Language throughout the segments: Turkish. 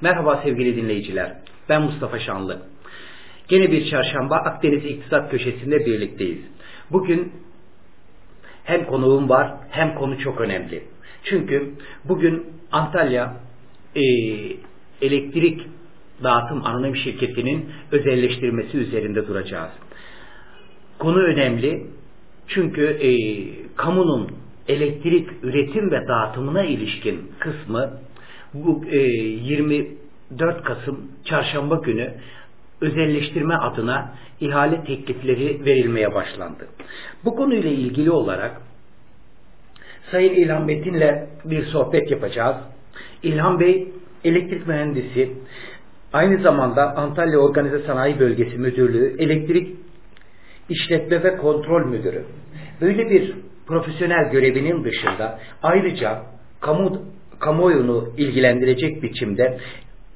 Merhaba sevgili dinleyiciler. Ben Mustafa Şanlı. Gene bir çarşamba Akdeniz İktisat Köşesi'nde birlikteyiz. Bugün hem konuğum var hem konu çok önemli. Çünkü bugün Antalya e, elektrik dağıtım anonim şirketinin özelleştirmesi üzerinde duracağız. Konu önemli çünkü e, kamunun elektrik üretim ve dağıtımına ilişkin kısmı bu e, 24 Kasım Çarşamba günü özelleştirme adına ihale teklifleri verilmeye başlandı. Bu konuyla ilgili olarak Sayın İlhan Metin'le bir sohbet yapacağız. İlhan Bey elektrik mühendisi, aynı zamanda Antalya Organize Sanayi Bölgesi Müdürlüğü Elektrik İşletme ve Kontrol Müdürü. Böyle bir profesyonel görevinin dışında ayrıca kamu kamuoyunu ilgilendirecek biçimde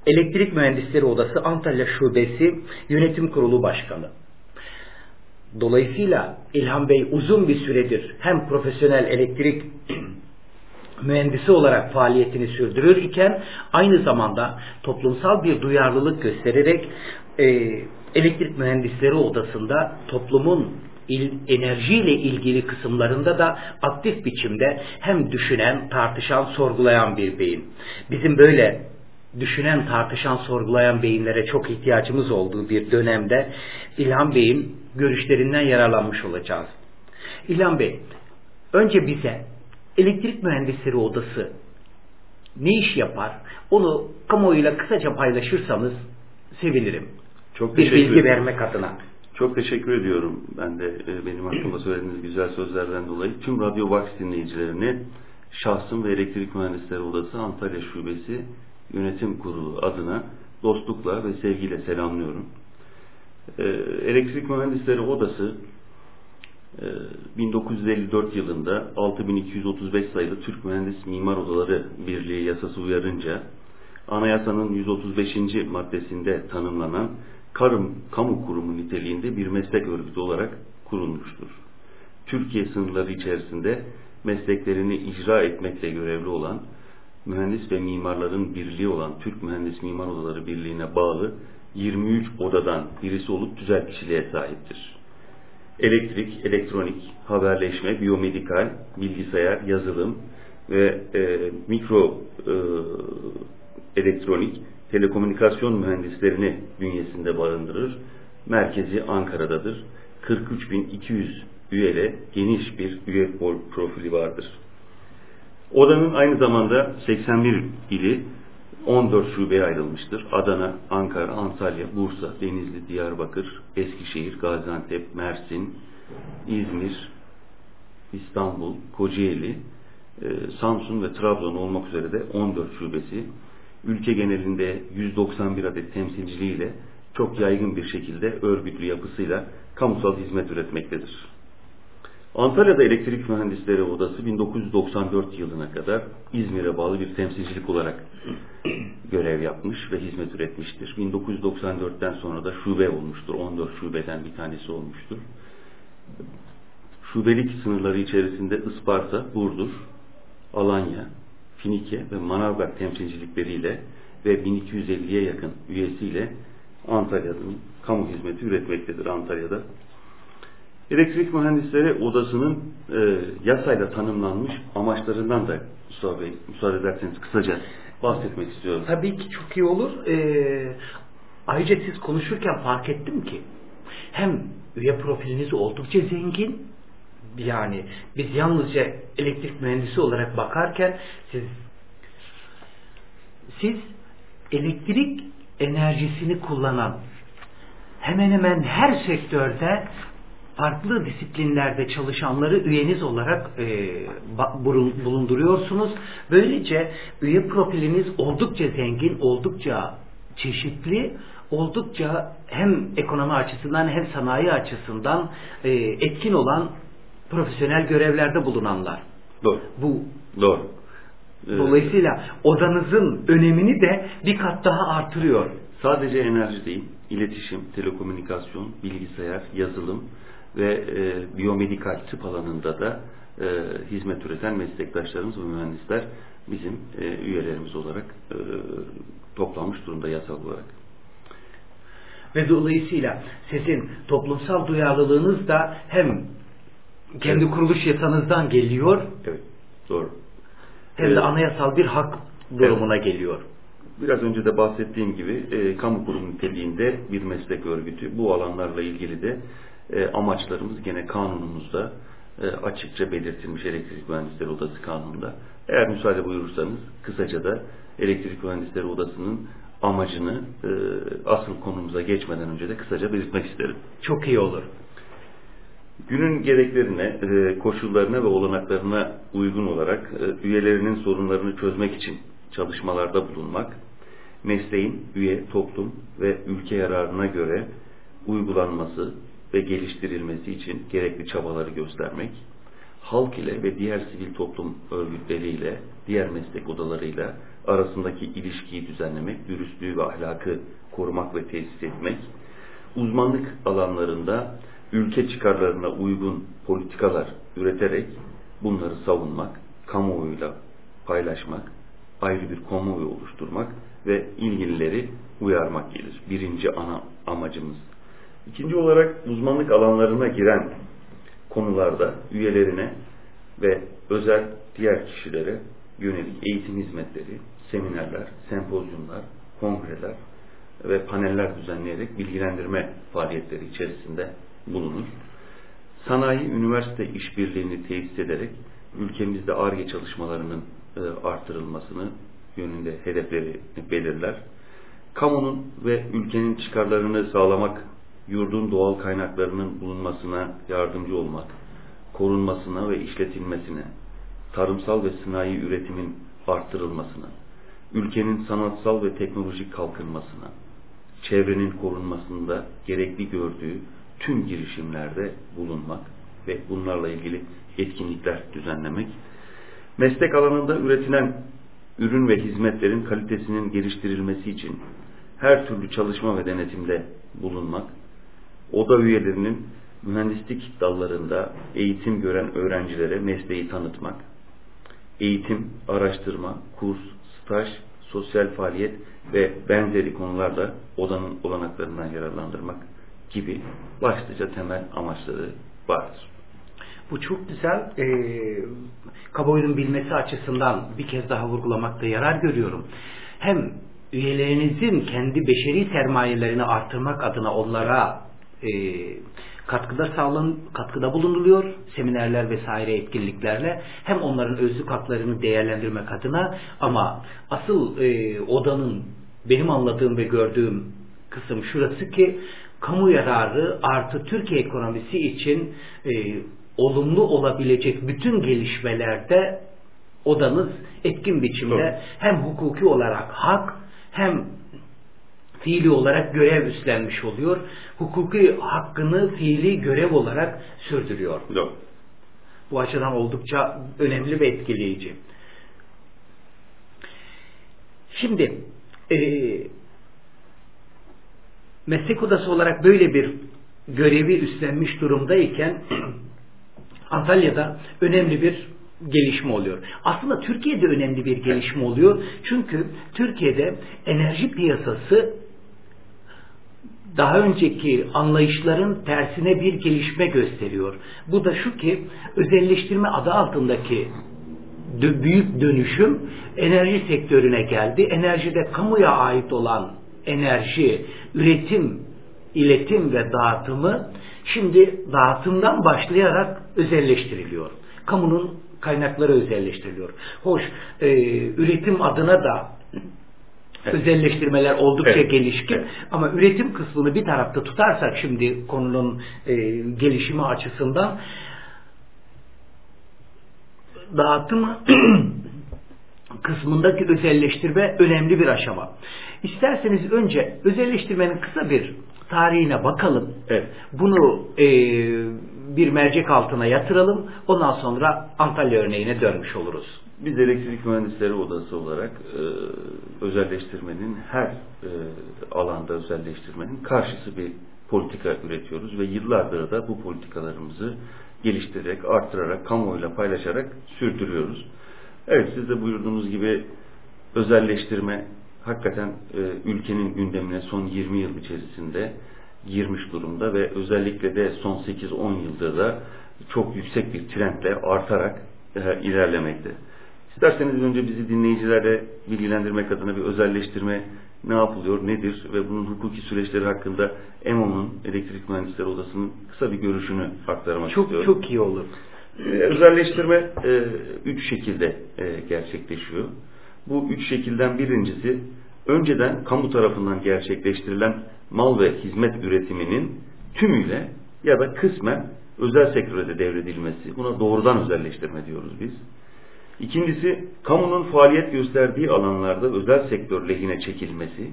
Elektrik Mühendisleri Odası Antalya Şubesi Yönetim Kurulu Başkanı. Dolayısıyla İlhan Bey uzun bir süredir hem profesyonel elektrik mühendisi olarak faaliyetini sürdürür iken aynı zamanda toplumsal bir duyarlılık göstererek e, elektrik mühendisleri odasında toplumun il, enerjiyle ilgili kısımlarında da aktif biçimde hem düşünen, tartışan, sorgulayan bir beyin. Bizim böyle düşünen, tartışan, sorgulayan beyinlere çok ihtiyacımız olduğu bir dönemde İlhan Bey'in görüşlerinden yararlanmış olacağız. İlhan Bey, önce bize elektrik mühendisleri odası ne iş yapar? Onu kamuoyuyla kısaca paylaşırsanız sevinirim. Çok bir bilgi vermek adına. Çok teşekkür ediyorum. Ben de e, benim hakkımda söylediğiniz güzel sözlerden dolayı tüm Radyo Box dinleyicilerini şahsım ve Elektrik Mühendisleri Odası Antalya Şubesi Yönetim Kurulu adına dostlukla ve sevgiyle selamlıyorum. E, Elektrik Mühendisleri Odası 1954 e, yılında 6235 sayılı Türk Mühendis Mimar Odaları Birliği yasası uyarınca anayasanın 135. maddesinde tanımlanan Karım Kamu Kurumu niteliğinde bir meslek örgütü olarak kurulmuştur. Türkiye sınırları içerisinde mesleklerini icra etmekle görevli olan mühendis ve mimarların birliği olan Türk Mühendis Mimar Odaları Birliği'ne bağlı 23 odadan birisi olup tüzel kişiliğe sahiptir. Elektrik, elektronik, haberleşme, biyomedikal, bilgisayar, yazılım ve e, mikro e, elektronik, telekomünikasyon mühendislerini bünyesinde barındırır. Merkezi Ankara'dadır. 43.200 üyele geniş bir üye profili vardır. Odanın aynı zamanda 81 ili 14 şubeye ayrılmıştır. Adana, Ankara, Antalya, Bursa, Denizli, Diyarbakır, Eskişehir, Gaziantep, Mersin, İzmir, İstanbul, Kocaeli, Samsun ve Trabzon olmak üzere de 14 şubesi ülke genelinde 191 adet temsilciliğiyle çok yaygın bir şekilde örgütlü yapısıyla kamusal hizmet üretmektedir. Antalya'da Elektrik Mühendisleri Odası 1994 yılına kadar İzmir'e bağlı bir temsilcilik olarak görev yapmış ve hizmet üretmiştir. 1994'ten sonra da şube olmuştur. 14 şubeden bir tanesi olmuştur. Şubelik sınırları içerisinde Isparta, Burdur, Alanya, Finike ve Manavgat temsilcilikleriyle ve 1250'ye yakın üyesiyle Antalya'nın kamu hizmeti üretmektedir Antalya'da. Elektrik Mühendisleri Odası'nın e, yasayla tanımlanmış amaçlarından da Mustafa Bey, müsaade ederseniz kısaca bahsetmek istiyorum. Tabii ki çok iyi olur. Ee, ayrıca siz konuşurken fark ettim ki hem üye profiliniz oldukça zengin yani biz yalnızca elektrik mühendisi olarak bakarken siz siz elektrik enerjisini kullanan hemen hemen her sektörde farklı disiplinlerde çalışanları üyeniz olarak e, bulunduruyorsunuz. Böylece üye profiliniz oldukça zengin, oldukça çeşitli, oldukça hem ekonomi açısından hem sanayi açısından e, etkin olan profesyonel görevlerde bulunanlar. Doğru. Bu Doğru. Ee, Dolayısıyla odanızın önemini de bir kat daha artırıyor. Sadece enerji değil, iletişim, telekomünikasyon, bilgisayar, yazılım ve e, biyomedikal tıp alanında da e, hizmet üreten meslektaşlarımız ve mühendisler bizim e, üyelerimiz olarak e, toplanmış durumda yasal olarak. Ve dolayısıyla sizin toplumsal duyarlılığınız da hem kendi evet. kuruluş yasanızdan geliyor. Evet, doğru. Hem de anayasal bir hak durumuna evet. geliyor. Biraz önce de bahsettiğim gibi e, kamu kurum niteliğinde bir meslek örgütü. Bu alanlarla ilgili de e, amaçlarımız gene kanunumuzda e, açıkça belirtilmiş Elektrik Mühendisleri Odası kanununda. Eğer müsaade buyurursanız kısaca da Elektrik Mühendisleri Odası'nın amacını e, asıl konumuza geçmeden önce de kısaca belirtmek isterim. Çok iyi olur. Günün gereklerine, e, koşullarına ve olanaklarına uygun olarak e, üyelerinin sorunlarını çözmek için çalışmalarda bulunmak, mesleğin üye, toplum ve ülke yararına göre uygulanması ve geliştirilmesi için gerekli çabaları göstermek, halk ile ve diğer sivil toplum örgütleriyle, diğer meslek odalarıyla arasındaki ilişkiyi düzenlemek, dürüstlüğü ve ahlakı korumak ve tesis etmek, uzmanlık alanlarında ülke çıkarlarına uygun politikalar üreterek bunları savunmak, kamuoyuyla paylaşmak, ayrı bir kamuoyu oluşturmak ve ilgilileri uyarmak gelir. Birinci ana amacımız. İkinci olarak uzmanlık alanlarına giren konularda üyelerine ve özel diğer kişilere yönelik eğitim hizmetleri, seminerler, sempozyumlar, kongreler ve paneller düzenleyerek bilgilendirme faaliyetleri içerisinde bulunur. Sanayi, üniversite işbirliğini tesis ederek ülkemizde ARGE çalışmalarının e, artırılmasını yönünde hedefleri belirler. Kamunun ve ülkenin çıkarlarını sağlamak, yurdun doğal kaynaklarının bulunmasına yardımcı olmak, korunmasına ve işletilmesine, tarımsal ve sanayi üretimin arttırılmasına, ülkenin sanatsal ve teknolojik kalkınmasına, çevrenin korunmasında gerekli gördüğü tüm girişimlerde bulunmak ve bunlarla ilgili etkinlikler düzenlemek, meslek alanında üretilen ürün ve hizmetlerin kalitesinin geliştirilmesi için her türlü çalışma ve denetimde bulunmak, oda üyelerinin mühendislik dallarında eğitim gören öğrencilere mesleği tanıtmak, eğitim, araştırma, kurs, staj, sosyal faaliyet ve benzeri konularda odanın olanaklarından yararlandırmak gibi başlıca temel amaçları vardır. Bu çok güzel. E, kamuoyunun bilmesi açısından bir kez daha vurgulamakta yarar görüyorum. Hem üyelerinizin kendi beşeri sermayelerini artırmak adına onlara e, katkıda sağlan, katkıda bulunuluyor seminerler vesaire etkinliklerle hem onların özlük haklarını değerlendirmek adına ama asıl e, odanın benim anladığım ve gördüğüm kısım şurası ki kamu yararı artı Türkiye ekonomisi için e, olumlu olabilecek bütün gelişmelerde odanız etkin biçimde Doğru. hem hukuki olarak hak hem fiili olarak görev üstlenmiş oluyor. Hukuki hakkını fiili görev olarak sürdürüyor. Doğru. Bu açıdan oldukça önemli ve etkileyici. Şimdi e, meslek odası olarak böyle bir görevi üstlenmiş durumdayken Antalya'da önemli bir gelişme oluyor. Aslında Türkiye'de önemli bir gelişme oluyor. Çünkü Türkiye'de enerji piyasası daha önceki anlayışların tersine bir gelişme gösteriyor. Bu da şu ki özelleştirme adı altındaki büyük dönüşüm enerji sektörüne geldi. Enerjide kamuya ait olan enerji, üretim, iletim ve dağıtımı şimdi dağıtımdan başlayarak özelleştiriliyor. Kamunun kaynakları özelleştiriliyor. Hoş, e, üretim adına da Evet. özelleştirmeler oldukça evet. gelişkin evet. ama üretim kısmını bir tarafta tutarsak şimdi konunun e, gelişimi açısından dağıtım kısmındaki özelleştirme önemli bir aşama. İsterseniz önce özelleştirmenin kısa bir tarihine bakalım. Evet. Bunu e, bir mercek altına yatıralım. Ondan sonra Antalya örneğine dönmüş oluruz. Biz Elektrik Mühendisleri Odası olarak e, özelleştirmenin her e, alanda özelleştirmenin karşısı bir politika üretiyoruz ve yıllardır da bu politikalarımızı geliştirerek, arttırarak, kamuoyuyla paylaşarak sürdürüyoruz. Evet siz de buyurduğunuz gibi özelleştirme hakikaten e, ülkenin gündemine son 20 yıl içerisinde girmiş durumda ve özellikle de son 8-10 yılda da çok yüksek bir trendle artarak e, ilerlemekte. İsterseniz önce bizi dinleyicilere bilgilendirmek adına bir özelleştirme ne yapılıyor, nedir ve bunun hukuki süreçleri hakkında EMO'nun Elektrik Mühendisleri Odası'nın kısa bir görüşünü aktarmak çok, istiyorum. Çok iyi olur. Ee, özelleştirme e, üç şekilde e, gerçekleşiyor. Bu üç şekilden birincisi önceden kamu tarafından gerçekleştirilen mal ve hizmet üretiminin tümüyle ya da kısmen özel sektöre de devredilmesi. Buna doğrudan özelleştirme diyoruz biz. İkincisi, kamunun faaliyet gösterdiği alanlarda özel sektör lehine çekilmesi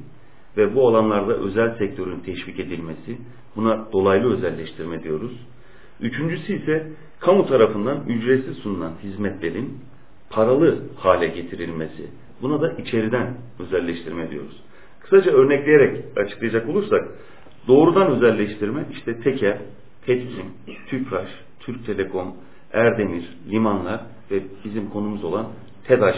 ve bu alanlarda özel sektörün teşvik edilmesi. Buna dolaylı özelleştirme diyoruz. Üçüncüsü ise kamu tarafından ücretsiz sunulan hizmetlerin paralı hale getirilmesi. Buna da içeriden özelleştirme diyoruz. Kısaca örnekleyerek açıklayacak olursak doğrudan özelleştirme işte Teker, Petkim, Tüpraş, Türk Telekom, Erdemir, limanlar ve bizim konumuz olan TEDAŞ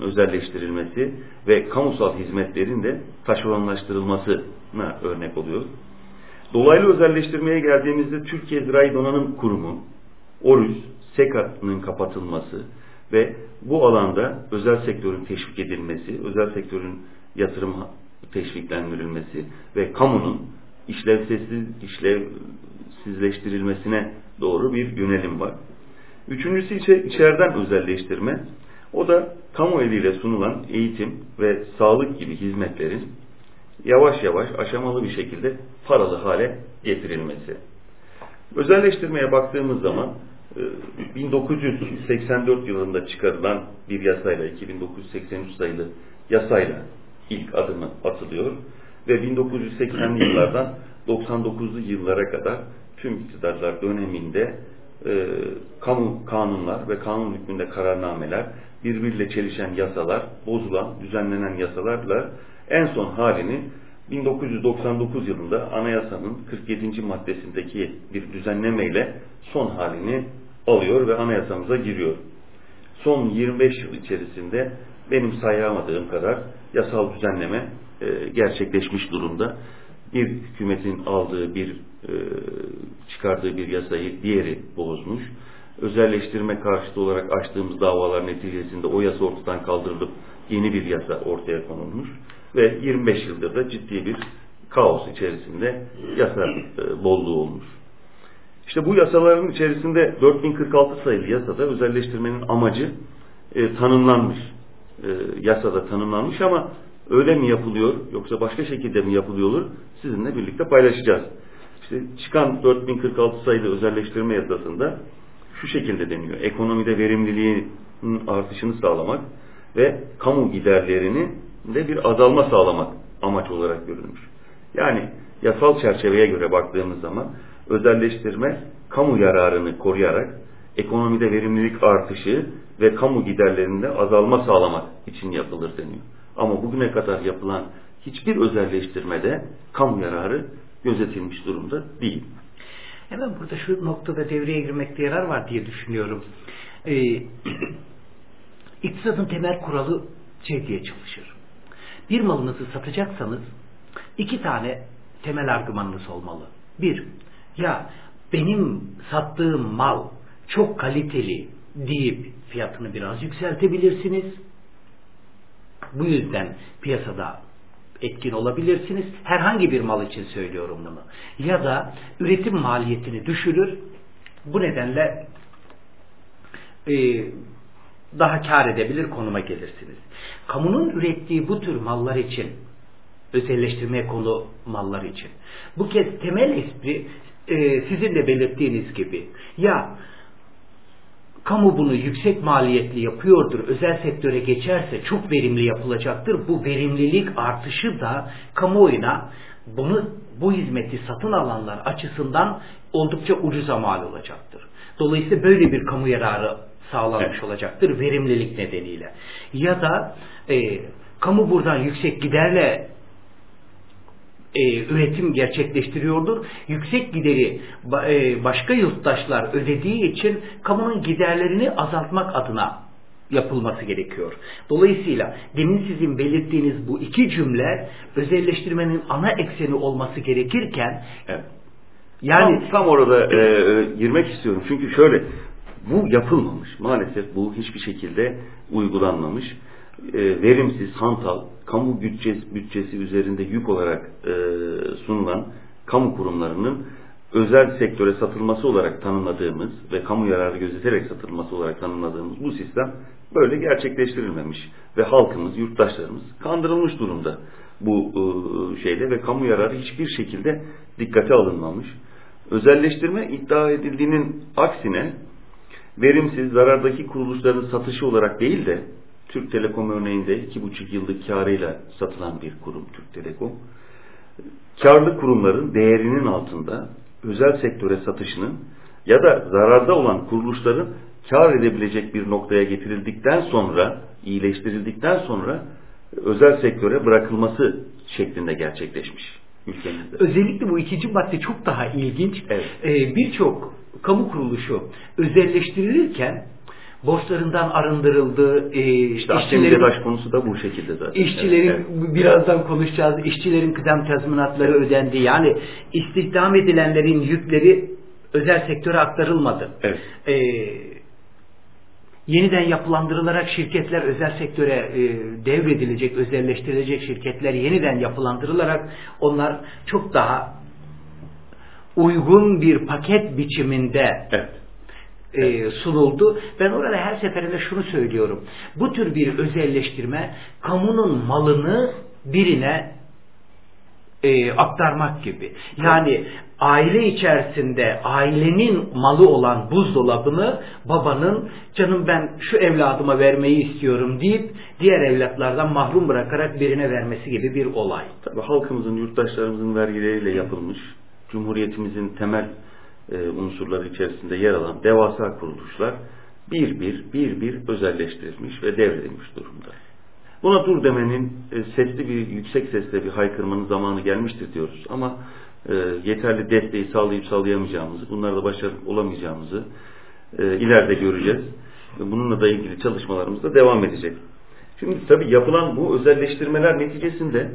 özelleştirilmesi ve kamusal hizmetlerin de taşeronlaştırılmasına örnek oluyor. Dolaylı özelleştirmeye geldiğimizde Türkiye Zirai Donanım Kurumu, ORÜZ, SEKA'nın kapatılması ve bu alanda özel sektörün teşvik edilmesi, özel sektörün yatırım teşviklendirilmesi ve kamunun işlevsizleştirilmesi işlevsizleştirilmesine doğru bir yönelim var. Üçüncüsü ise içeriden özelleştirme. O da kamu eliyle sunulan eğitim ve sağlık gibi hizmetlerin yavaş yavaş aşamalı bir şekilde paralı hale getirilmesi. Özelleştirmeye baktığımız zaman 1984 e, yılında çıkarılan bir yasayla 2983 sayılı yasayla ilk adımı atılıyor ve 1980'li yıllardan 99'lu yıllara kadar tüm iktidarlar döneminde e, kamu kanunlar ve kanun hükmünde kararnameler, birbiriyle çelişen yasalar, bozulan, düzenlenen yasalarla en son halini 1999 yılında anayasanın 47. maddesindeki bir düzenlemeyle son halini alıyor ve anayasamıza giriyor. Son 25 yıl içerisinde benim sayamadığım kadar yasal düzenleme e, gerçekleşmiş durumda. Bir hükümetin aldığı bir e, çıkardığı bir yasayı diğeri bozmuş. Özelleştirme karşıtı olarak açtığımız davalar neticesinde o yasa ortadan kaldırılıp yeni bir yasa ortaya konulmuş ve 25 yıldır da ciddi bir kaos içerisinde yasa e, bolluğu olmuş. İşte bu yasaların içerisinde 4046 sayılı yasada özelleştirmenin amacı e, tanımlanmış. E, yasada tanımlanmış ama öyle mi yapılıyor yoksa başka şekilde mi yapılıyor sizinle birlikte paylaşacağız. İşte çıkan 4046 sayılı özelleştirme yasasında şu şekilde deniyor. Ekonomide verimliliğin artışını sağlamak ve kamu giderlerini de bir azalma sağlamak amaç olarak görülmüş. Yani yasal çerçeveye göre baktığımız zaman özelleştirme kamu yararını koruyarak ekonomide verimlilik artışı ve kamu giderlerinde azalma sağlamak için yapılır deniyor. Ama bugüne kadar yapılan hiçbir özelleştirmede kamu yararı gözetilmiş durumda değil. Hemen burada şu noktada devreye girmekte yarar var diye düşünüyorum. Ee, iktisadın temel kuralı şey diye çalışır. Bir malınızı satacaksanız iki tane temel argümanınız olmalı. Bir, ya benim sattığım mal çok kaliteli deyip fiyatını biraz yükseltebilirsiniz. Bu yüzden piyasada etkin olabilirsiniz. Herhangi bir mal için söylüyorum bunu. Ya da üretim maliyetini düşürür. Bu nedenle e, daha kar edebilir konuma gelirsiniz. Kamunun ürettiği bu tür mallar için özelleştirmeye konu mallar için. Bu kez temel espri e, sizin de belirttiğiniz gibi ya kamu bunu yüksek maliyetli yapıyordur, özel sektöre geçerse çok verimli yapılacaktır. Bu verimlilik artışı da kamuoyuna bunu bu hizmeti satın alanlar açısından oldukça ucuza mal olacaktır. Dolayısıyla böyle bir kamu yararı sağlanmış olacaktır verimlilik nedeniyle. Ya da e, kamu buradan yüksek giderle e, üretim gerçekleştiriyordur. Yüksek gideri e, başka yurttaşlar ödediği için kamunun giderlerini azaltmak adına yapılması gerekiyor. Dolayısıyla demin sizin belirttiğiniz bu iki cümle özelleştirmenin ana ekseni olması gerekirken Evet. yani tam, tam orada e, e, girmek istiyorum. Çünkü şöyle bu yapılmamış. Maalesef bu hiçbir şekilde uygulanmamış. E, verimsiz, hantal, kamu bütçesi, bütçesi üzerinde yük olarak e, sunulan kamu kurumlarının özel sektöre satılması olarak tanımladığımız ve kamu yararı gözeterek satılması olarak tanımladığımız bu sistem böyle gerçekleştirilmemiş ve halkımız, yurttaşlarımız kandırılmış durumda bu e, şeyde ve kamu yararı hiçbir şekilde dikkate alınmamış. Özelleştirme iddia edildiğinin aksine verimsiz, zarardaki kuruluşların satışı olarak değil de Türk Telekom örneğinde iki buçuk yıllık karıyla satılan bir kurum Türk Telekom. Karlı kurumların değerinin altında özel sektöre satışının ya da zararda olan kuruluşların kar edebilecek bir noktaya getirildikten sonra, iyileştirildikten sonra özel sektöre bırakılması şeklinde gerçekleşmiş ülkemizde. Özellikle bu ikinci madde çok daha ilginç. Evet. Ee, Birçok kamu kuruluşu özelleştirilirken borçlarından arındırıldı. E, İşte işçilerin, baş konusu da bu şekilde zaten. İşçilerin evet, evet. birazdan konuşacağız. İşçilerin kıdem tazminatları ödendi. Yani istihdam edilenlerin yükleri özel sektöre aktarılmadı. Evet. E, yeniden yapılandırılarak şirketler özel sektöre e, devredilecek, özelleştirilecek şirketler yeniden yapılandırılarak onlar çok daha uygun bir paket biçiminde evet e, sunuldu. Ben orada her seferinde şunu söylüyorum. Bu tür bir özelleştirme kamunun malını birine e, aktarmak gibi. Yani aile içerisinde ailenin malı olan buzdolabını babanın canım ben şu evladıma vermeyi istiyorum deyip diğer evlatlardan mahrum bırakarak birine vermesi gibi bir olay. Tabii halkımızın, yurttaşlarımızın vergileriyle yapılmış, Cumhuriyetimizin temel e, unsurları içerisinde yer alan devasa kuruluşlar bir bir bir bir özelleştirilmiş ve devredilmiş durumda. Buna dur demenin e, sesli bir yüksek sesle bir haykırmanın zamanı gelmiştir diyoruz ama e, yeterli desteği sağlayıp sağlayamayacağımızı, bunlarda başarılı olamayacağımızı e, ileride göreceğiz. Bununla da ilgili çalışmalarımız da devam edecek. Şimdi tabii yapılan bu özelleştirmeler neticesinde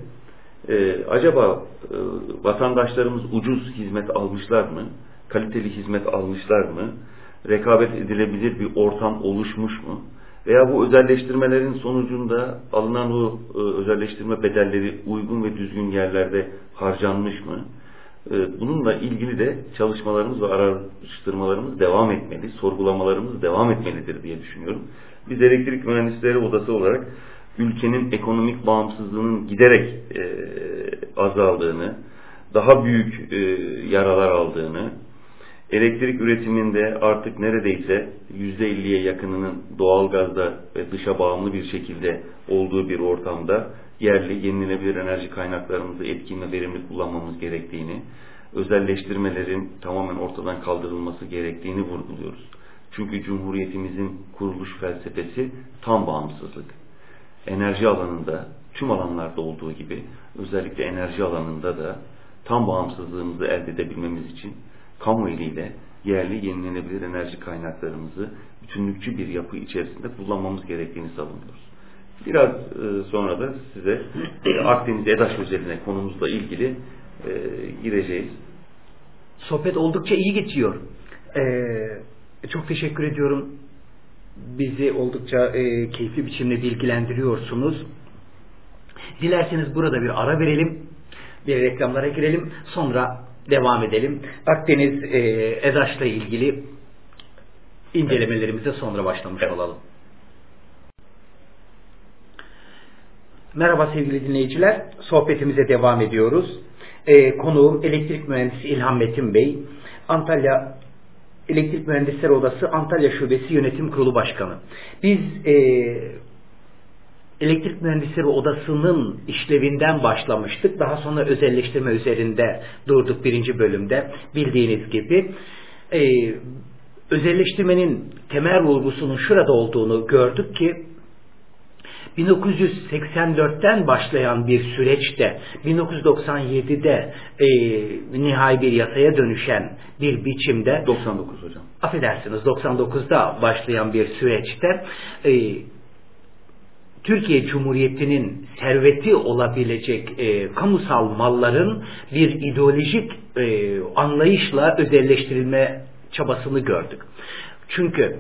e, acaba e, vatandaşlarımız ucuz hizmet almışlar mı? Kaliteli hizmet almışlar mı? Rekabet edilebilir bir ortam oluşmuş mu? Veya bu özelleştirmelerin sonucunda alınan o e, özelleştirme bedelleri uygun ve düzgün yerlerde harcanmış mı? E, bununla ilgili de çalışmalarımız ve araştırmalarımız devam etmeli, sorgulamalarımız devam etmelidir diye düşünüyorum. Biz elektrik mühendisleri odası olarak ülkenin ekonomik bağımsızlığının giderek e, azaldığını, daha büyük yaralar aldığını, elektrik üretiminde artık neredeyse %50'ye yakınının doğalgazda ve dışa bağımlı bir şekilde olduğu bir ortamda yerli yenilenebilir enerji kaynaklarımızı etkin ve verimli kullanmamız gerektiğini, özelleştirmelerin tamamen ortadan kaldırılması gerektiğini vurguluyoruz. Çünkü Cumhuriyetimizin kuruluş felsefesi tam bağımsızlık. Enerji alanında, tüm alanlarda olduğu gibi özellikle enerji alanında da tam bağımsızlığımızı elde edebilmemiz için kamu eliyle yerli yenilenebilir enerji kaynaklarımızı bütünlükçü bir yapı içerisinde kullanmamız gerektiğini savunuyoruz. Biraz e, sonra da size e, Akdeniz EDAŞ özeline konumuzla ilgili e, gireceğiz. Sohbet oldukça iyi geçiyor. Ee, çok teşekkür ediyorum. Bizi oldukça e, keyifli biçimde bilgilendiriyorsunuz. Dilerseniz burada bir ara verelim. Bir reklamlara girelim. Sonra devam edelim. Akdeniz e, EDAŞ'la ilgili incelemelerimize sonra başlamış olalım. Merhaba sevgili dinleyiciler. Sohbetimize devam ediyoruz. E, konuğum elektrik mühendisi İlhan Metin Bey. Antalya Elektrik Mühendisleri Odası Antalya Şubesi Yönetim Kurulu Başkanı. Biz e, elektrik mühendisleri odasının işlevinden başlamıştık. Daha sonra özelleştirme üzerinde durduk birinci bölümde bildiğiniz gibi. Ee, özelleştirmenin temel vurgusunun şurada olduğunu gördük ki 1984'ten başlayan bir süreçte 1997'de e, nihai bir yasaya dönüşen bir biçimde 99 hocam. Affedersiniz 99'da başlayan bir süreçte e, Türkiye Cumhuriyeti'nin serveti olabilecek e, kamusal malların bir ideolojik e, anlayışla özelleştirilme çabasını gördük. Çünkü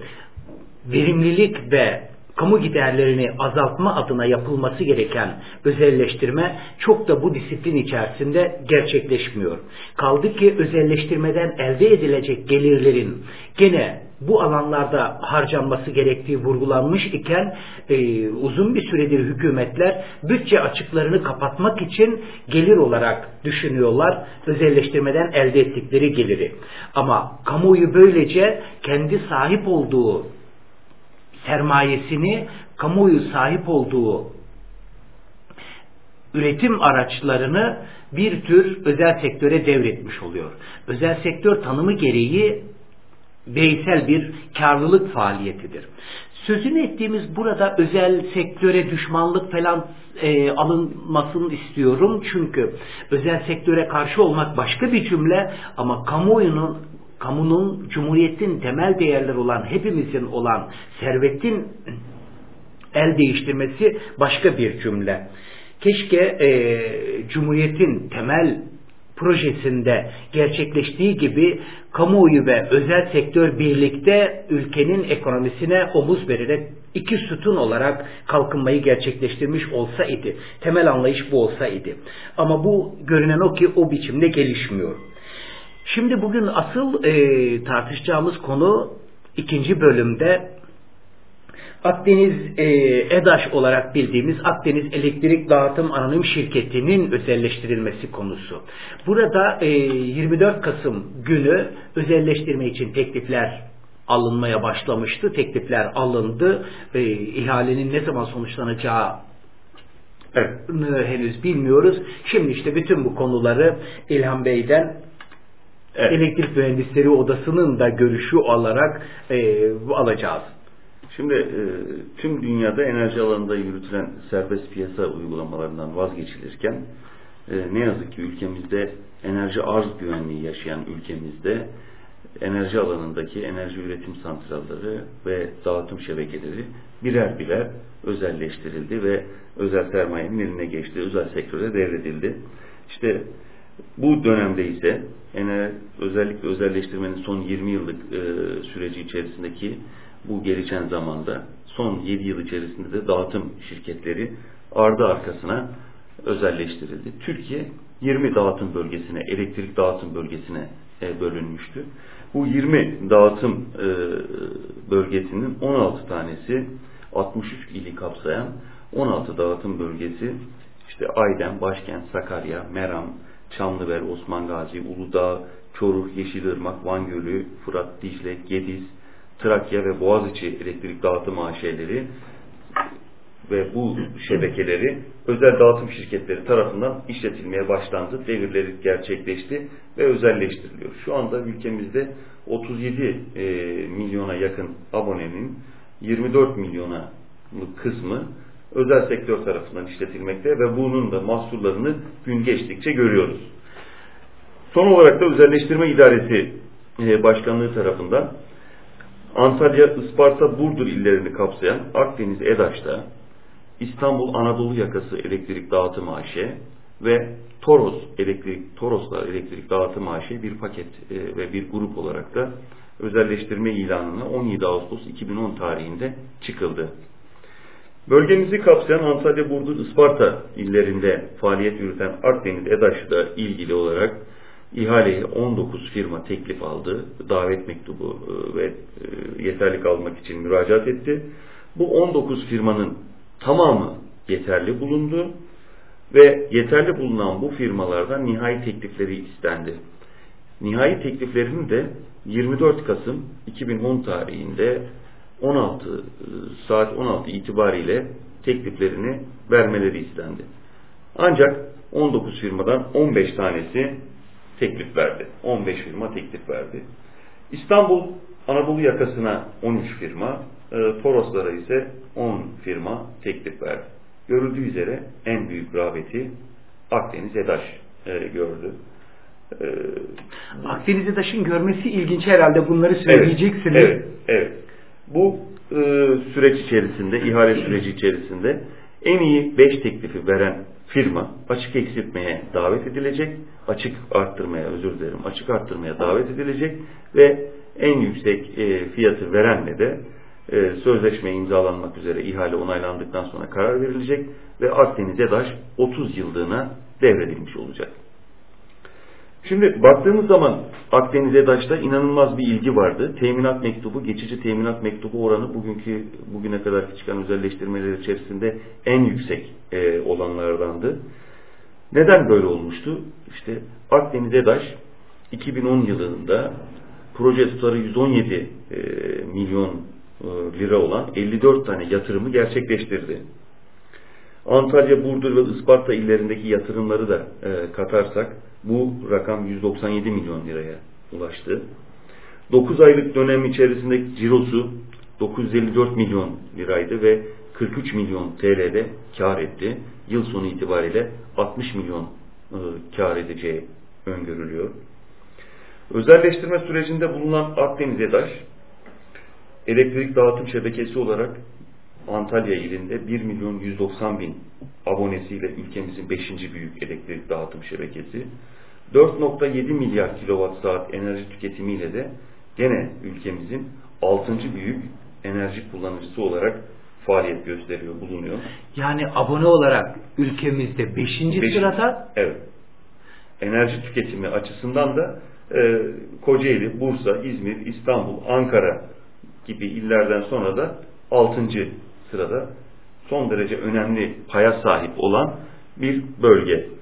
verimlilik ve kamu giderlerini azaltma adına yapılması gereken özelleştirme çok da bu disiplin içerisinde gerçekleşmiyor. Kaldı ki özelleştirmeden elde edilecek gelirlerin gene bu alanlarda harcanması gerektiği vurgulanmış iken e, uzun bir süredir hükümetler bütçe açıklarını kapatmak için gelir olarak düşünüyorlar özelleştirmeden elde ettikleri geliri. Ama kamuoyu böylece kendi sahip olduğu sermayesini kamuoyu sahip olduğu üretim araçlarını bir tür özel sektöre devretmiş oluyor. Özel sektör tanımı gereği bireysel bir karlılık faaliyetidir. Sözünü ettiğimiz burada özel sektöre düşmanlık falan e, alınmasını istiyorum. Çünkü özel sektöre karşı olmak başka bir cümle ama kamuoyunun kamunun, cumhuriyetin temel değerleri olan, hepimizin olan servetin el değiştirmesi başka bir cümle. Keşke e, Cumhuriyet'in temel projesinde gerçekleştiği gibi kamuoyu ve özel sektör birlikte ülkenin ekonomisine omuz vererek iki sütun olarak kalkınmayı gerçekleştirmiş olsaydı, temel anlayış bu olsaydı. Ama bu görünen o ki o biçimde gelişmiyor. Şimdi bugün asıl e, tartışacağımız konu ikinci bölümde Akdeniz e, EDAŞ olarak bildiğimiz Akdeniz Elektrik Dağıtım Anonim Şirketi'nin özelleştirilmesi konusu. Burada e, 24 Kasım günü özelleştirme için teklifler alınmaya başlamıştı. Teklifler alındı. E, ihalenin ne zaman sonuçlanacağı evet. henüz bilmiyoruz. Şimdi işte bütün bu konuları İlhan Bey'den evet. Elektrik Mühendisleri Odası'nın da görüşü olarak e, alacağız. Şimdi e, tüm dünyada enerji alanında yürütülen serbest piyasa uygulamalarından vazgeçilirken e, ne yazık ki ülkemizde enerji arz güvenliği yaşayan ülkemizde enerji alanındaki enerji üretim santralleri ve dağıtım şebekeleri birer birer özelleştirildi ve özel sermayenin eline geçti, özel sektöre devredildi. İşte bu dönemde ise özellikle özelleştirmenin son 20 yıllık e, süreci içerisindeki bu gelişen zamanda son 7 yıl içerisinde de dağıtım şirketleri ardı arkasına özelleştirildi. Türkiye 20 dağıtım bölgesine, elektrik dağıtım bölgesine e, bölünmüştü. Bu 20 dağıtım e, bölgesinin 16 tanesi 63 ili kapsayan 16 dağıtım bölgesi işte Aydın, Başkent, Sakarya, Meram, Çamlıber, Osman Gazi, Uludağ, Çoruh, Yeşilırmak, Van Gölü, Fırat, Dicle, Gediz, Trakya ve Boğaziçi elektrik dağıtım AŞ'leri ve bu şebekeleri özel dağıtım şirketleri tarafından işletilmeye başlandı. Devirleri gerçekleşti ve özelleştiriliyor. Şu anda ülkemizde 37 e, milyona yakın abonenin 24 milyona kısmı özel sektör tarafından işletilmekte ve bunun da mahsullarını gün geçtikçe görüyoruz. Son olarak da özelleştirme idaresi e, başkanlığı tarafından Antalya, Isparta, Burdur illerini kapsayan Akdeniz EDAŞ'ta İstanbul Anadolu Yakası Elektrik Dağıtım AŞ ve Toros Elektrik Toroslar Elektrik Dağıtım AŞ bir paket e, ve bir grup olarak da özelleştirme ilanına 17 Ağustos 2010 tarihinde çıkıldı. Bölgemizi kapsayan Antalya, Burdur, Isparta illerinde faaliyet yürüten Akdeniz EDAŞ'la ilgili olarak ihaleye 19 firma teklif aldı. Davet mektubu e, ve e, yeterlik almak için müracaat etti. Bu 19 firmanın tamamı yeterli bulundu ve yeterli bulunan bu firmalardan nihai teklifleri istendi. Nihai tekliflerini de 24 Kasım 2010 tarihinde 16 e, saat 16 itibariyle tekliflerini vermeleri istendi. Ancak 19 firmadan 15 tanesi teklif verdi. 15 firma teklif verdi. İstanbul Anadolu yakasına 13 firma, E, Toroslara ise 10 firma teklif verdi. Görüldüğü üzere en büyük rağbeti Akdeniz EDAŞ e, gördü. E, Akdeniz EDAŞ'ın görmesi ilginç herhalde bunları söyleyeceksiniz. Evet, evet. Bu e, süreç içerisinde, ihale süreci içerisinde en iyi 5 teklifi veren firma açık eksiltmeye davet edilecek, açık arttırmaya özür dilerim, açık arttırmaya davet edilecek ve en yüksek e, fiyatı verenle de e, sözleşme imzalanmak üzere ihale onaylandıktan sonra karar verilecek ve Akdeniz EDAŞ 30 yıllığına devredilmiş olacak. Şimdi baktığımız zaman Akdeniz EDAŞ'ta inanılmaz bir ilgi vardı. Teminat mektubu, geçici teminat mektubu oranı bugünkü bugüne kadar çıkan özelleştirmeler içerisinde en yüksek e, olanlardandı. Neden böyle olmuştu? İşte Akdeniz EDAŞ 2010 yılında proje tutarı 117 e, milyon e, lira olan 54 tane yatırımı gerçekleştirdi. Antalya, Burdur ve Isparta illerindeki yatırımları da e, katarsak bu rakam 197 milyon liraya ulaştı. 9 aylık dönem içerisindeki cirosu 954 milyon liraydı ve 43 milyon TL'de kar etti. Yıl sonu itibariyle 60 milyon e, kar edeceği öngörülüyor. Özelleştirme sürecinde bulunan Akdeniz EDAŞ, elektrik dağıtım şebekesi olarak Antalya ilinde 1 milyon 190 bin abonesiyle ülkemizin 5. büyük elektrik dağıtım şebekesi. 4.7 milyar kilowatt saat enerji tüketimiyle de gene ülkemizin 6. büyük enerji kullanıcısı olarak faaliyet gösteriyor, bulunuyor. Yani abone olarak ülkemizde 5. Beş, sırada? Evet. Enerji tüketimi açısından da e, Kocaeli, Bursa, İzmir, İstanbul, Ankara gibi illerden sonra da 6. sırada son derece önemli paya sahip olan bir bölge.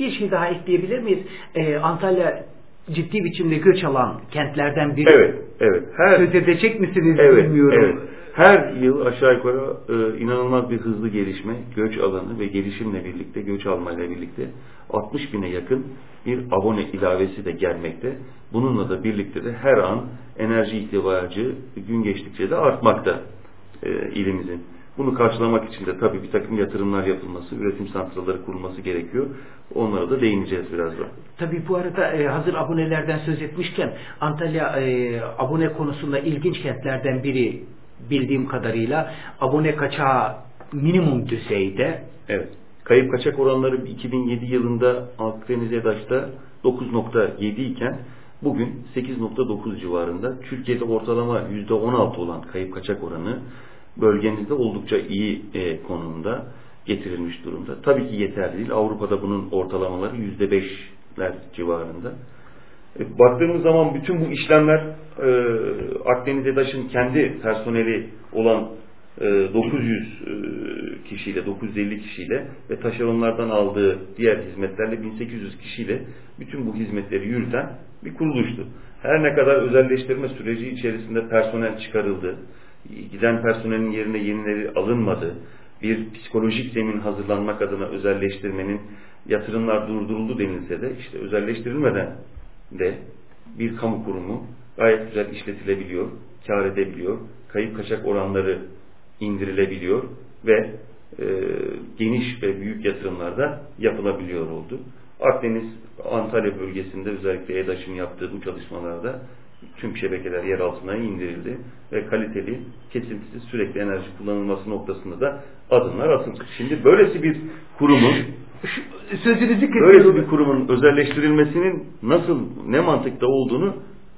Bir şey daha ekleyebilir miyiz? Ee, Antalya ciddi biçimde göç alan kentlerden biri. Evet, evet. Her, Söz edecek misiniz evet, bilmiyorum. Evet. Her yıl aşağı yukarı e, inanılmaz bir hızlı gelişme, göç alanı ve gelişimle birlikte, göç almayla birlikte 60 bine yakın bir abone ilavesi de gelmekte. Bununla da birlikte de her an enerji ihtiyacı gün geçtikçe de artmakta e, ilimizin. Bunu karşılamak için de tabii bir takım yatırımlar yapılması, üretim santralları kurulması gerekiyor. Onlara da değineceğiz birazdan. Tabii bu arada e, hazır abonelerden söz etmişken Antalya e, abone konusunda ilginç kentlerden biri bildiğim kadarıyla abone kaçağı minimum düzeyde. Evet. Kayıp kaçak oranları 2007 yılında Akdeniz EDAŞ'ta 9.7 iken bugün 8.9 civarında. Türkiye'de ortalama %16 olan kayıp kaçak oranı bölgemizde oldukça iyi e, konumda getirilmiş durumda. Tabii ki yeterli değil. Avrupa'da bunun ortalamaları %5'ler civarında. E, baktığımız zaman bütün bu işlemler e, Akdeniz EDAŞ'ın kendi personeli olan e, 900 e, kişiyle, 950 kişiyle ve taşeronlardan aldığı diğer hizmetlerle 1800 kişiyle bütün bu hizmetleri yürüten bir kuruluştu. Her ne kadar özelleştirme süreci içerisinde personel çıkarıldı, giden personelin yerine yenileri alınmadı, bir psikolojik zemin hazırlanmak adına özelleştirmenin yatırımlar durduruldu denilse de işte özelleştirilmeden de bir kamu kurumu gayet güzel işletilebiliyor, kar edebiliyor, kayıp kaçak oranları indirilebiliyor ve e, geniş ve büyük yatırımlarda yapılabiliyor oldu. Akdeniz, Antalya bölgesinde özellikle EDAŞ'ın yaptığı bu çalışmalarda tüm şebekeler yer altına indirildi ve kaliteli, kesintisiz sürekli enerji kullanılması noktasında da adımlar atıldı. Şimdi böylesi bir kurumun sözünüzü böylesi bir kurumun özelleştirilmesinin nasıl, ne mantıkta olduğunu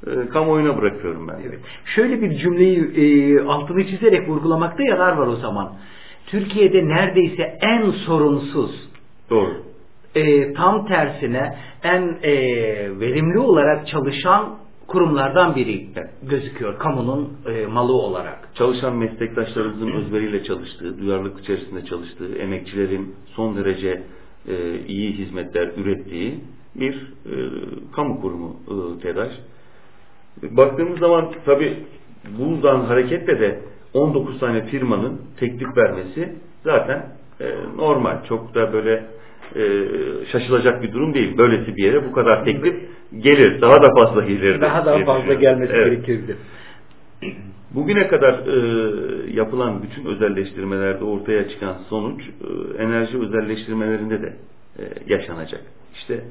e, kamuoyuna bırakıyorum ben. Evet. Şöyle bir cümleyi e, altını çizerek vurgulamakta yarar var o zaman. Türkiye'de neredeyse en sorunsuz Doğru. E, tam tersine en e, verimli olarak çalışan kurumlardan biri gözüküyor kamunun e, malı olarak. Çalışan meslektaşlarımızın özveriyle çalıştığı, duyarlılık içerisinde çalıştığı, emekçilerin son derece e, iyi hizmetler ürettiği bir e, kamu kurumu e, TEDAŞ. Baktığımız zaman tabi buradan hareketle de 19 tane firmanın teklif vermesi zaten e, normal. Çok da böyle e, şaşılacak bir durum değil. Böylesi bir yere bu kadar teklif gelir. Daha da fazla gelir. Daha da fazla gelmesi evet. gerekirdi. Bugüne kadar e, yapılan bütün özelleştirmelerde ortaya çıkan sonuç e, enerji özelleştirmelerinde de e, yaşanacak. İşte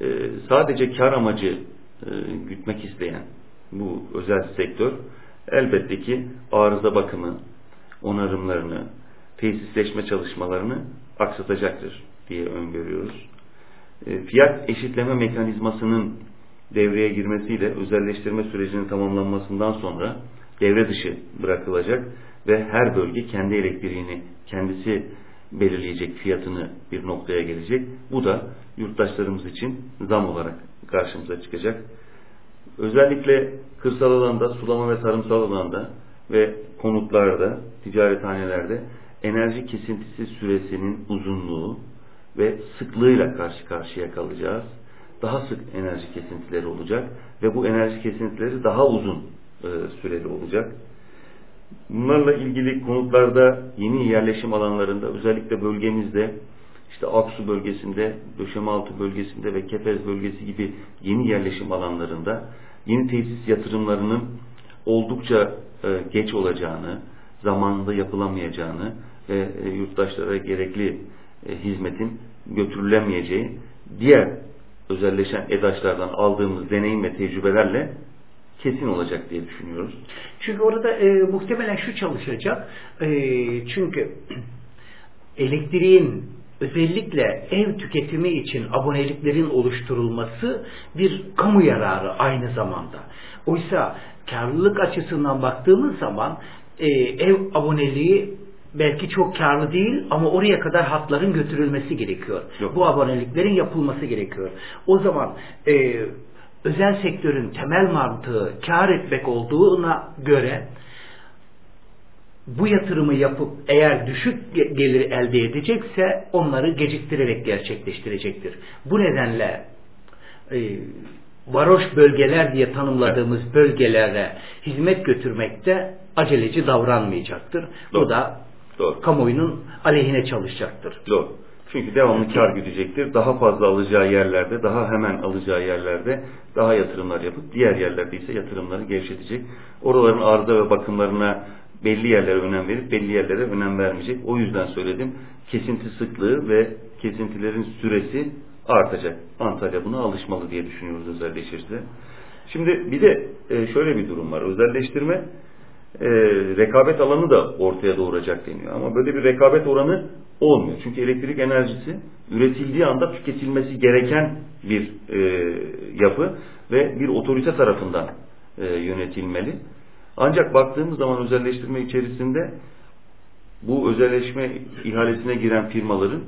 e, sadece kar amacı e, gütmek isteyen bu özel sektör elbette ki arıza bakımı, onarımlarını, tesisleşme çalışmalarını aksatacaktır diye öngörüyoruz. E, fiyat eşitleme mekanizmasının devreye girmesiyle özelleştirme sürecinin tamamlanmasından sonra devre dışı bırakılacak ve her bölge kendi elektriğini kendisi belirleyecek fiyatını bir noktaya gelecek. Bu da yurttaşlarımız için zam olarak karşımıza çıkacak. Özellikle kırsal alanda, sulama ve tarımsal alanda ve konutlarda, ticarethanelerde enerji kesintisi süresinin uzunluğu ve sıklığıyla karşı karşıya kalacağız. Daha sık enerji kesintileri olacak ve bu enerji kesintileri daha uzun e, süreli olacak. Bunlarla ilgili konutlarda yeni yerleşim alanlarında özellikle bölgemizde işte Aksu bölgesinde, Döşemealtı bölgesinde ve Kepez bölgesi gibi yeni yerleşim alanlarında yeni tesis yatırımlarının oldukça e, geç olacağını, zamanında yapılamayacağını ve e, yurttaşlara gerekli e, hizmetin götürülemeyeceği diğer özelleşen EDAŞ'lardan aldığımız deneyim ve tecrübelerle kesin olacak diye düşünüyoruz. Çünkü orada e, muhtemelen şu çalışacak. E, çünkü elektriğin özellikle ev tüketimi için aboneliklerin oluşturulması bir kamu yararı aynı zamanda. Oysa karlılık açısından baktığımız zaman e, ev aboneliği belki çok karlı değil ama oraya kadar hatların götürülmesi gerekiyor. Yok. Bu aboneliklerin yapılması gerekiyor. O zaman e, özel sektörün temel mantığı kar etmek olduğuna göre bu yatırımı yapıp eğer düşük gelir elde edecekse onları geciktirerek gerçekleştirecektir. Bu nedenle e, varoş bölgeler diye tanımladığımız evet. bölgelere hizmet götürmekte aceleci davranmayacaktır. Doğru. Bu da Doğru. kamuoyunun aleyhine çalışacaktır. Doğru. Çünkü devamlı kar güdecektir. Daha fazla alacağı yerlerde, daha hemen alacağı yerlerde daha yatırımlar yapıp diğer yerlerde ise yatırımları gevşetecek. Oraların arıza ve bakımlarına belli yerlere önem verip belli yerlere önem vermeyecek. O yüzden söyledim. Kesinti sıklığı ve kesintilerin süresi artacak. Antalya buna alışmalı diye düşünüyoruz özelleşirse. Şimdi bir de e, şöyle bir durum var. Özelleştirme e, rekabet alanı da ortaya doğuracak deniyor. Ama böyle bir rekabet oranı olmuyor. Çünkü elektrik enerjisi üretildiği anda tüketilmesi gereken bir e, yapı ve bir otorite tarafından e, yönetilmeli. Ancak baktığımız zaman özelleştirme içerisinde bu özelleşme ihalesine giren firmaların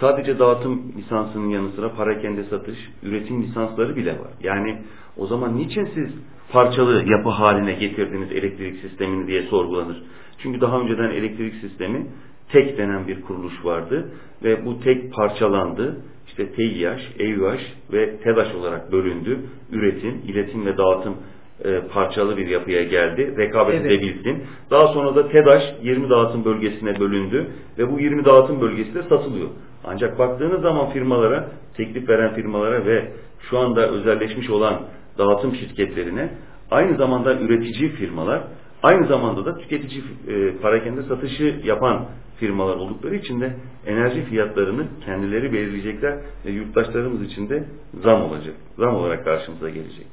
sadece dağıtım lisansının yanı sıra parakende satış, üretim lisansları bile var. Yani o zaman niçin siz parçalı yapı haline getirdiniz elektrik sistemini diye sorgulanır. Çünkü daha önceden elektrik sistemi tek denen bir kuruluş vardı ve bu tek parçalandı. İşte TİH, EÜH ve TEDAŞ olarak bölündü. Üretim, iletim ve dağıtım e, parçalı bir yapıya geldi. Rekabet evet. edebilsin. Daha sonra da TEDAŞ 20 dağıtım bölgesine bölündü ve bu 20 dağıtım bölgesi de satılıyor. Ancak baktığınız zaman firmalara, teklif veren firmalara ve şu anda özelleşmiş olan dağıtım şirketlerine aynı zamanda üretici firmalar, aynı zamanda da tüketici e, parakende satışı yapan firmalar oldukları için de enerji fiyatlarını kendileri belirleyecekler ve yurttaşlarımız için de zam olacak. Zam olarak karşımıza gelecek.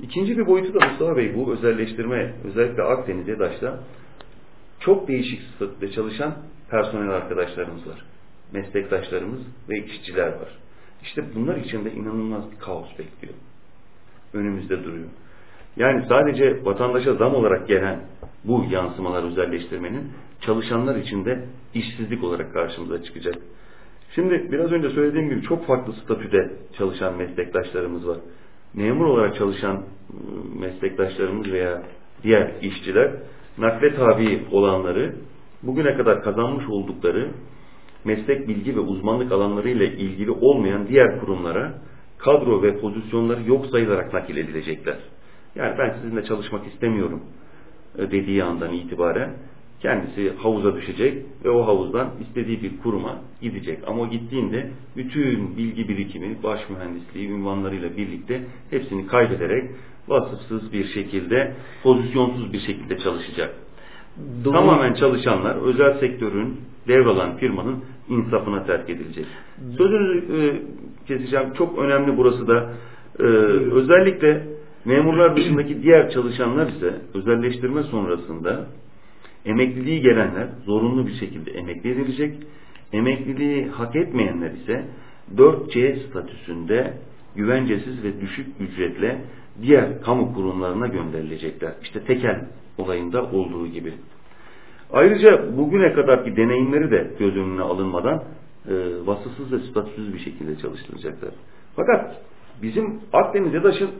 İkinci bir boyutu da Mustafa Bey bu özelleştirme özellikle Akdeniz EDAŞ'ta çok değişik statüde çalışan personel arkadaşlarımız var. Meslektaşlarımız ve işçiler var. İşte bunlar için de inanılmaz bir kaos bekliyor. Önümüzde duruyor. Yani sadece vatandaşa zam olarak gelen bu yansımalar özelleştirmenin çalışanlar için de işsizlik olarak karşımıza çıkacak. Şimdi biraz önce söylediğim gibi çok farklı statüde çalışan meslektaşlarımız var memur olarak çalışan ıı, meslektaşlarımız veya diğer işçiler nakle tabi olanları bugüne kadar kazanmış oldukları meslek bilgi ve uzmanlık alanları ile ilgili olmayan diğer kurumlara kadro ve pozisyonları yok sayılarak nakil edilecekler. Yani ben sizinle çalışmak istemiyorum ıı, dediği andan itibaren kendisi havuza düşecek ve o havuzdan istediği bir kuruma gidecek. Ama gittiğinde bütün bilgi birikimi, baş mühendisliği, ünvanlarıyla birlikte hepsini kaybederek vasıfsız bir şekilde, pozisyonsuz bir şekilde çalışacak. Doğru. Tamamen çalışanlar özel sektörün devralan firmanın insafına terk edilecek. Sözünüzü e, keseceğim. Çok önemli burası da. E, özellikle memurlar dışındaki diğer çalışanlar ise özelleştirme sonrasında emekliliği gelenler zorunlu bir şekilde emekli edilecek. Emekliliği hak etmeyenler ise 4C statüsünde güvencesiz ve düşük ücretle diğer kamu kurumlarına gönderilecekler. İşte tekel olayında olduğu gibi. Ayrıca bugüne kadarki deneyimleri de göz önüne alınmadan e, vasıfsız ve statüsüz bir şekilde çalıştıracaklar. Fakat bizim Akdeniz EDAŞ'ın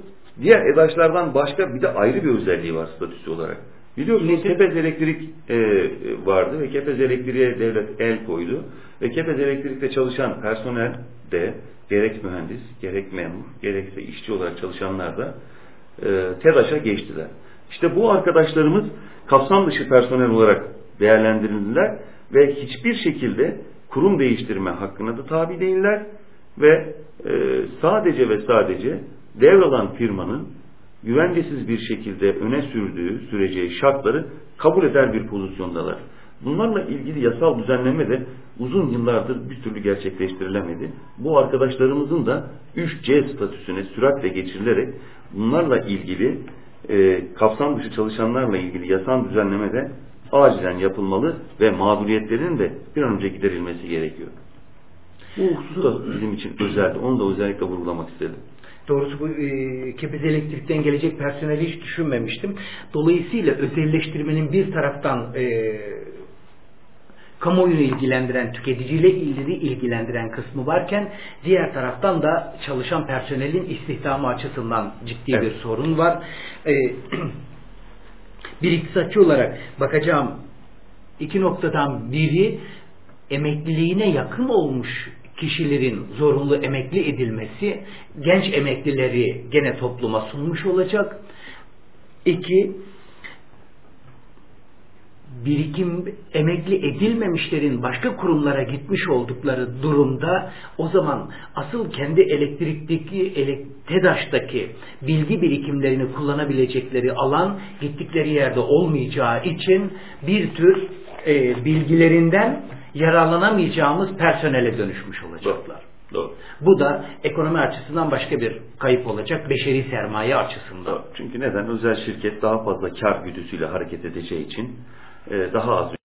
diğer EDAŞ'lardan başka bir de ayrı bir özelliği var statüsü olarak. Biliyorsunuz Kepez Elektrik e, vardı ve Kepez Elektrik'e devlet el koydu. Ve Kepez Elektrik'te çalışan personel de gerek mühendis, gerek memur, gerekse işçi olarak çalışanlar da e, TEDAŞ'a geçtiler. İşte bu arkadaşlarımız kapsam dışı personel olarak değerlendirildiler ve hiçbir şekilde kurum değiştirme hakkına da tabi değiller ve e, sadece ve sadece devralan firmanın güvencesiz bir şekilde öne sürdüğü süreceği şartları kabul eder bir pozisyondalar. Bunlarla ilgili yasal düzenleme de uzun yıllardır bir türlü gerçekleştirilemedi. Bu arkadaşlarımızın da 3C statüsüne süratle geçirilerek bunlarla ilgili e, kapsam dışı çalışanlarla ilgili yasal düzenleme de acilen yapılmalı ve mağduriyetlerin de bir an önce giderilmesi gerekiyor. Bu husus da bizim için özeldi. Onu da özellikle vurgulamak istedim. Doğrusu bu e, Kepez Elektrik'ten gelecek personeli hiç düşünmemiştim. Dolayısıyla özelleştirmenin bir taraftan e, kamuoyunu ilgilendiren, tüketiciyle ilgili ilgilendiren kısmı varken diğer taraftan da çalışan personelin istihdamı açısından ciddi Evet. bir sorun var. E, bir iktisatçı olarak bakacağım iki noktadan biri emekliliğine yakın olmuş kişilerin zorunlu emekli edilmesi genç emeklileri gene topluma sunmuş olacak. İki, birikim emekli edilmemişlerin başka kurumlara gitmiş oldukları durumda o zaman asıl kendi elektrikteki elek, TEDAŞ'taki bilgi birikimlerini kullanabilecekleri alan gittikleri yerde olmayacağı için bir tür e, bilgilerinden yararlanamayacağımız personele dönüşmüş olacaklar. Doğru. Bu da ekonomi açısından başka bir kayıp olacak beşeri sermaye açısından. Doğru. Çünkü neden? Özel şirket daha fazla kar güdüsüyle hareket edeceği için daha az